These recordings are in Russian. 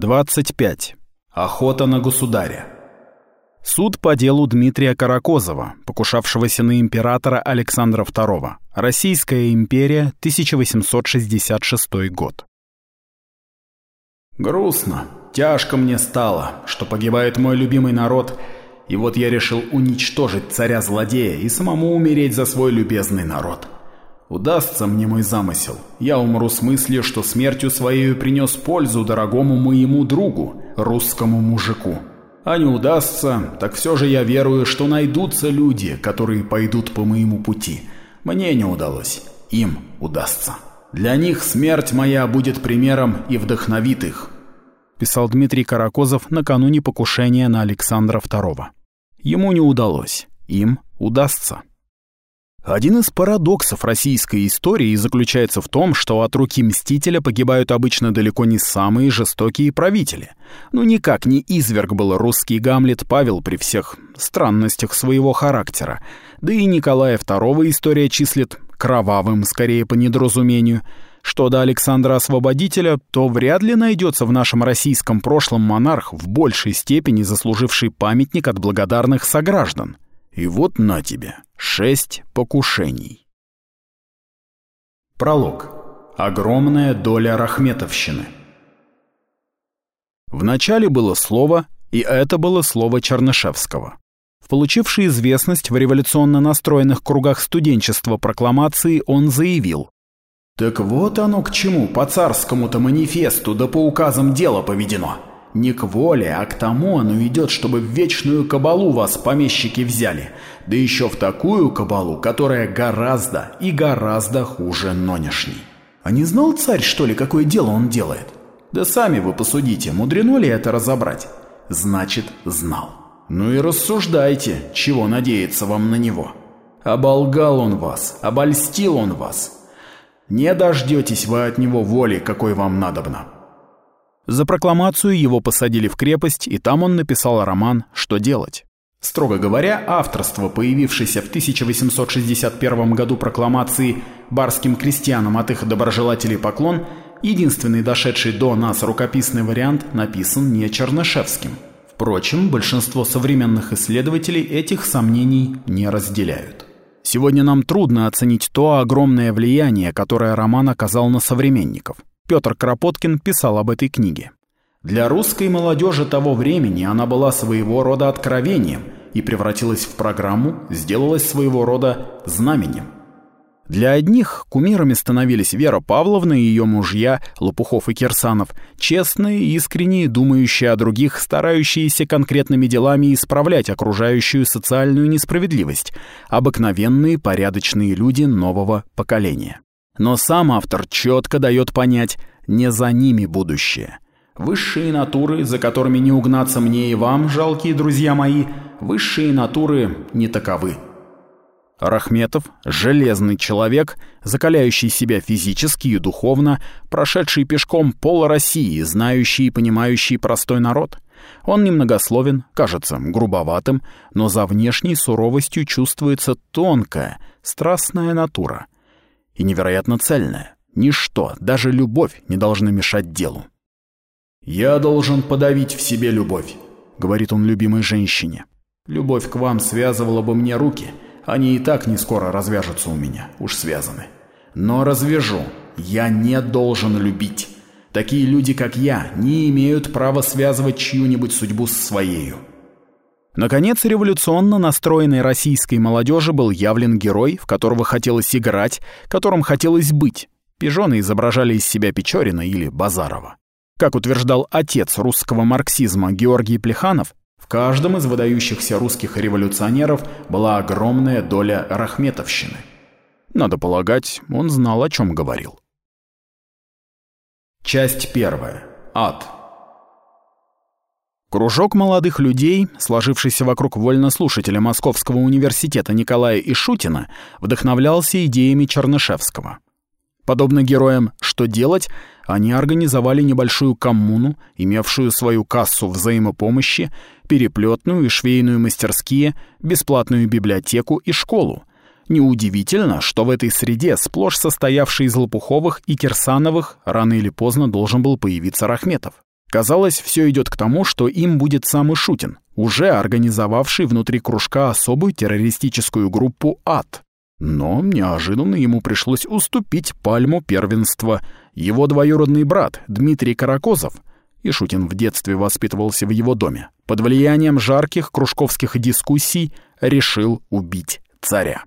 25. Охота на государя. Суд по делу Дмитрия Каракозова, покушавшегося на императора Александра II. Российская империя, 1866 год. Грустно, тяжко мне стало, что погибает мой любимый народ, и вот я решил уничтожить царя-злодея и самому умереть за свой любезный народ. Удастся мне мой замысел. Я умру с мыслью, что смертью своей принес пользу дорогому моему другу, русскому мужику. А не удастся, так все же я верую, что найдутся люди, которые пойдут по моему пути. Мне не удалось, им удастся. Для них смерть моя будет примером и вдохновит их. Писал Дмитрий Каракозов накануне покушения на Александра II. Ему не удалось, им удастся. Один из парадоксов российской истории заключается в том, что от руки мстителя погибают обычно далеко не самые жестокие правители. Ну никак не изверг был русский Гамлет Павел при всех странностях своего характера. Да и Николая II история числит кровавым, скорее по недоразумению. Что до Александра Освободителя, то вряд ли найдется в нашем российском прошлом монарх в большей степени заслуживший памятник от благодарных сограждан. И вот на тебе, шесть покушений. Пролог. Огромная доля рахметовщины. Вначале было слово, и это было слово Чернышевского. В получившей известность в революционно настроенных кругах студенчества прокламации он заявил. «Так вот оно к чему по царскому-то манифесту да по указам дело поведено. Не к воле, а к тому оно идет, чтобы в вечную кабалу вас помещики взяли, да еще в такую кабалу, которая гораздо и гораздо хуже нонешней. А не знал царь, что ли, какое дело он делает? Да сами вы посудите, мудрено ли это разобрать? Значит, знал. Ну и рассуждайте, чего надеяться вам на него. Оболгал он вас, обольстил он вас. Не дождетесь вы от него воли, какой вам надобно. За прокламацию его посадили в крепость, и там он написал роман «Что делать?». Строго говоря, авторство, появившееся в 1861 году прокламации барским крестьянам от их доброжелателей поклон, единственный дошедший до нас рукописный вариант написан не Чернышевским. Впрочем, большинство современных исследователей этих сомнений не разделяют. Сегодня нам трудно оценить то огромное влияние, которое роман оказал на современников – Петр Кропоткин писал об этой книге. Для русской молодежи того времени она была своего рода откровением и превратилась в программу, сделалась своего рода знаменем. Для одних кумирами становились Вера Павловна и ее мужья Лопухов и Кирсанов, честные, искренние, думающие о других, старающиеся конкретными делами исправлять окружающую социальную несправедливость, обыкновенные порядочные люди нового поколения. Но сам автор четко дает понять, не за ними будущее. Высшие натуры, за которыми не угнаться мне и вам, жалкие друзья мои, высшие натуры не таковы. Рахметов – железный человек, закаляющий себя физически и духовно, прошедший пешком пол России, знающий и понимающий простой народ. Он немногословен, кажется грубоватым, но за внешней суровостью чувствуется тонкая, страстная натура – и невероятно цельная. Ничто, даже любовь, не должны мешать делу. «Я должен подавить в себе любовь», — говорит он любимой женщине. «Любовь к вам связывала бы мне руки, они и так не скоро развяжутся у меня, уж связаны. Но развяжу, я не должен любить. Такие люди, как я, не имеют права связывать чью-нибудь судьбу с своею. Наконец, революционно настроенной российской молодежи был явлен герой, в которого хотелось играть, которым хотелось быть. Пижоны изображали из себя Печорина или Базарова. Как утверждал отец русского марксизма Георгий Плеханов, в каждом из выдающихся русских революционеров была огромная доля рахметовщины. Надо полагать, он знал, о чем говорил. Часть первая. Ад. Кружок молодых людей, сложившийся вокруг вольнослушателя Московского университета Николая Ишутина, вдохновлялся идеями Чернышевского. Подобно героям «Что делать?», они организовали небольшую коммуну, имевшую свою кассу взаимопомощи, переплетную и швейную мастерские, бесплатную библиотеку и школу. Неудивительно, что в этой среде, сплошь состоявшей из Лопуховых и Кирсановых, рано или поздно должен был появиться Рахметов. Казалось, все идет к тому, что им будет сам Ишутин, уже организовавший внутри кружка особую террористическую группу «Ад». Но неожиданно ему пришлось уступить пальму первенства. Его двоюродный брат Дмитрий Каракозов, Ишутин в детстве воспитывался в его доме, под влиянием жарких кружковских дискуссий решил убить царя.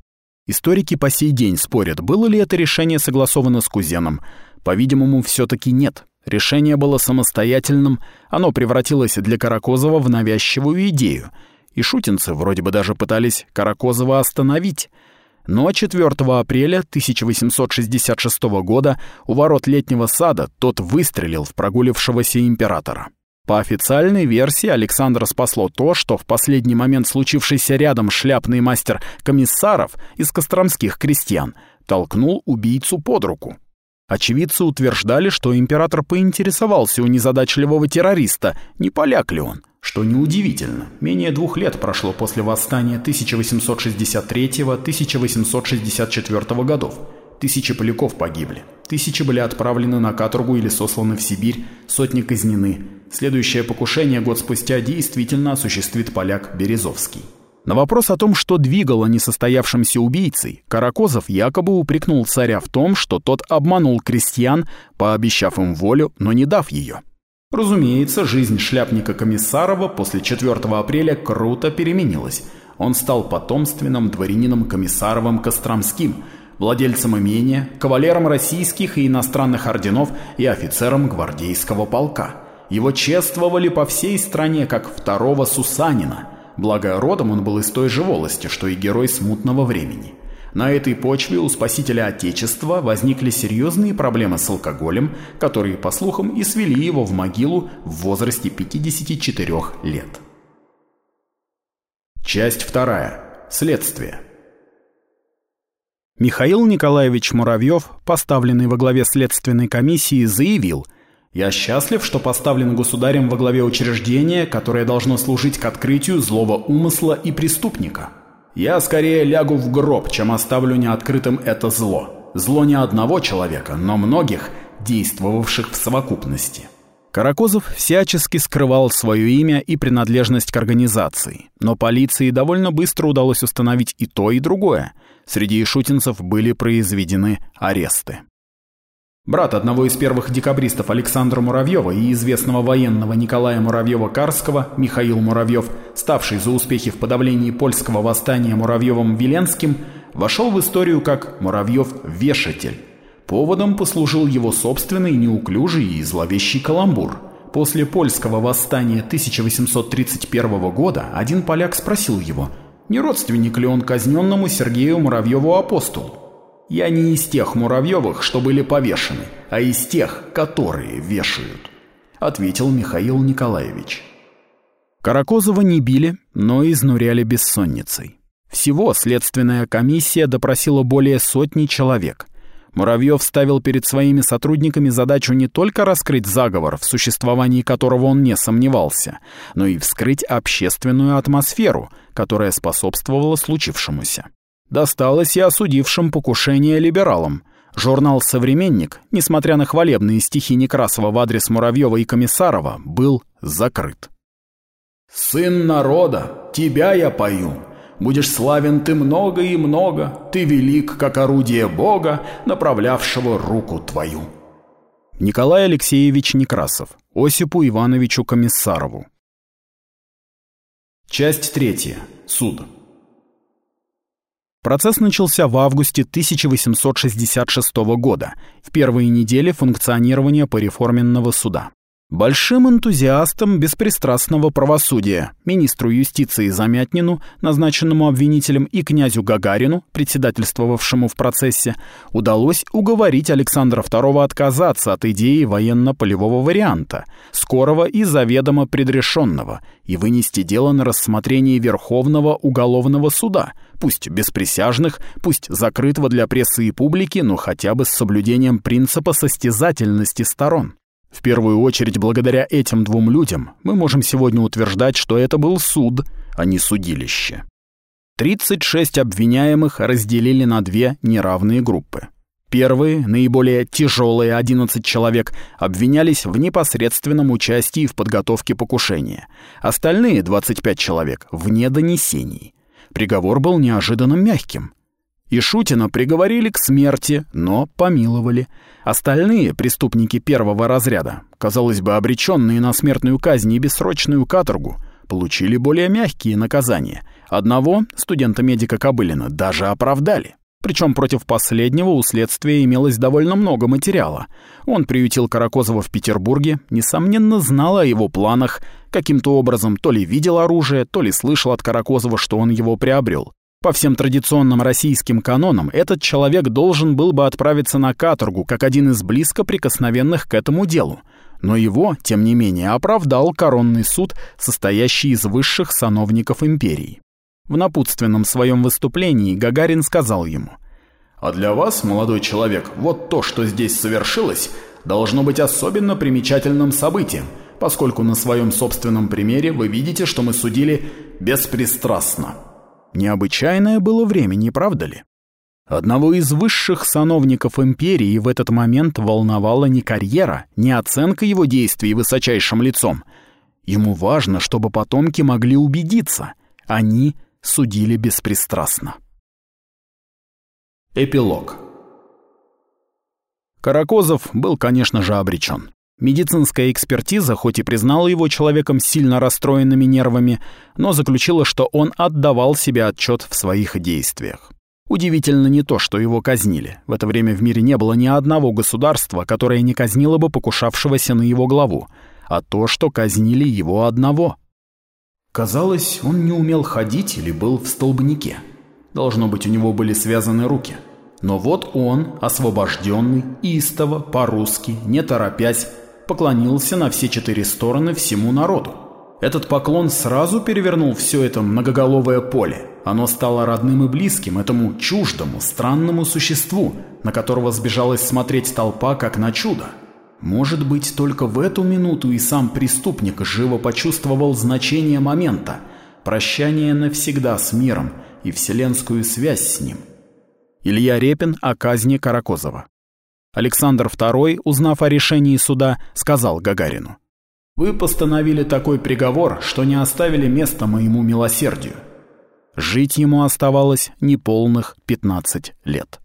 Историки по сей день спорят, было ли это решение согласовано с кузеном. По-видимому, все таки нет. Решение было самостоятельным, оно превратилось для Каракозова в навязчивую идею. И шутинцы вроде бы даже пытались Каракозова остановить. Но 4 апреля 1866 года у ворот летнего сада тот выстрелил в прогулившегося императора. По официальной версии Александра спасло то, что в последний момент случившийся рядом шляпный мастер комиссаров из костромских крестьян толкнул убийцу под руку. Очевидцы утверждали, что император поинтересовался у незадачливого террориста, не поляк ли он. Что неудивительно, менее двух лет прошло после восстания 1863-1864 годов. Тысячи поляков погибли, тысячи были отправлены на каторгу или сосланы в Сибирь, сотни казнены. Следующее покушение год спустя действительно осуществит поляк Березовский. На вопрос о том, что двигало несостоявшимся убийцей, Каракозов якобы упрекнул царя в том, что тот обманул крестьян, пообещав им волю, но не дав ее. Разумеется, жизнь шляпника Комиссарова после 4 апреля круто переменилась. Он стал потомственным дворянином Комиссаровым Костромским, владельцем имения, кавалером российских и иностранных орденов и офицером гвардейского полка. Его чествовали по всей стране как второго Сусанина – благо родом он был из той же волости, что и герой смутного времени. На этой почве у спасителя Отечества возникли серьезные проблемы с алкоголем, которые, по слухам, и свели его в могилу в возрасте 54 лет. Часть вторая. Следствие. Михаил Николаевич Муравьев, поставленный во главе следственной комиссии, заявил – я счастлив, что поставлен государем во главе учреждения, которое должно служить к открытию злого умысла и преступника. Я скорее лягу в гроб, чем оставлю неоткрытым это зло. Зло не одного человека, но многих, действовавших в совокупности. Каракозов всячески скрывал свое имя и принадлежность к организации, но полиции довольно быстро удалось установить и то, и другое. Среди шутинцев были произведены аресты. Брат одного из первых декабристов Александра Муравьева и известного военного Николая Муравьева-Карского, Михаил Муравьев, ставший за успехи в подавлении польского восстания Муравьевым-Веленским, вошел в историю как Муравьев-вешатель. Поводом послужил его собственный неуклюжий и зловещий каламбур. После польского восстания 1831 года один поляк спросил его, не родственник ли он казненному Сергею Муравьеву-апостолу. Я не из тех Муравьевых, что были повешены, а из тех, которые вешают», — ответил Михаил Николаевич. Каракозова не били, но изнуряли бессонницей. Всего следственная комиссия допросила более сотни человек. Муравьев ставил перед своими сотрудниками задачу не только раскрыть заговор, в существовании которого он не сомневался, но и вскрыть общественную атмосферу, которая способствовала случившемуся досталось и осудившим покушение либералам. Журнал «Современник», несмотря на хвалебные стихи Некрасова в адрес Муравьева и Комиссарова, был закрыт. «Сын народа, тебя я пою. Будешь славен ты много и много, ты велик, как орудие Бога, направлявшего руку твою». Николай Алексеевич Некрасов, Осипу Ивановичу Комиссарову. Часть третья. Суд. Процесс начался в августе 1866 года, в первые недели функционирования пореформенного суда. Большим энтузиастом беспристрастного правосудия, министру юстиции Замятнину, назначенному обвинителем, и князю Гагарину, председательствовавшему в процессе, удалось уговорить Александра II отказаться от идеи военно-полевого варианта, скорого и заведомо предрешенного, и вынести дело на рассмотрение Верховного уголовного суда, пусть без присяжных, пусть закрытого для прессы и публики, но хотя бы с соблюдением принципа состязательности сторон. В первую очередь, благодаря этим двум людям, мы можем сегодня утверждать, что это был суд, а не судилище. 36 обвиняемых разделили на две неравные группы. Первые, наиболее тяжелые 11 человек, обвинялись в непосредственном участии в подготовке покушения. Остальные 25 человек — в недонесении. Приговор был неожиданно мягким. Ишутина приговорили к смерти, но помиловали. Остальные преступники первого разряда, казалось бы, обреченные на смертную казнь и бессрочную каторгу, получили более мягкие наказания. Одного, студента-медика Кобылина, даже оправдали. Причем против последнего у следствия имелось довольно много материала. Он приютил Каракозова в Петербурге, несомненно, знал о его планах, каким-то образом то ли видел оружие, то ли слышал от Каракозова, что он его приобрел. По всем традиционным российским канонам, этот человек должен был бы отправиться на каторгу, как один из близко прикосновенных к этому делу. Но его, тем не менее, оправдал коронный суд, состоящий из высших сановников империи. В напутственном своем выступлении Гагарин сказал ему, «А для вас, молодой человек, вот то, что здесь совершилось, должно быть особенно примечательным событием, поскольку на своем собственном примере вы видите, что мы судили беспристрастно». Необычайное было время, не правда ли? Одного из высших сановников империи в этот момент волновала не карьера, не оценка его действий высочайшим лицом. Ему важно, чтобы потомки могли убедиться. Они судили беспристрастно. Эпилог Каракозов был, конечно же, обречен. Медицинская экспертиза, хоть и признала его человеком с сильно расстроенными нервами, но заключила, что он отдавал себе отчет в своих действиях. Удивительно не то, что его казнили. В это время в мире не было ни одного государства, которое не казнило бы покушавшегося на его главу, а то, что казнили его одного — Казалось, он не умел ходить или был в столбнике. Должно быть, у него были связаны руки. Но вот он, освобожденный, истово, по-русски, не торопясь, поклонился на все четыре стороны всему народу. Этот поклон сразу перевернул все это многоголовое поле. Оно стало родным и близким этому чуждому, странному существу, на которого сбежалась смотреть толпа, как на чудо. Может быть, только в эту минуту и сам преступник живо почувствовал значение момента, прощание навсегда с миром и вселенскую связь с ним. Илья Репин о казни Каракозова. Александр II, узнав о решении суда, сказал Гагарину. «Вы постановили такой приговор, что не оставили места моему милосердию». Жить ему оставалось неполных 15 лет.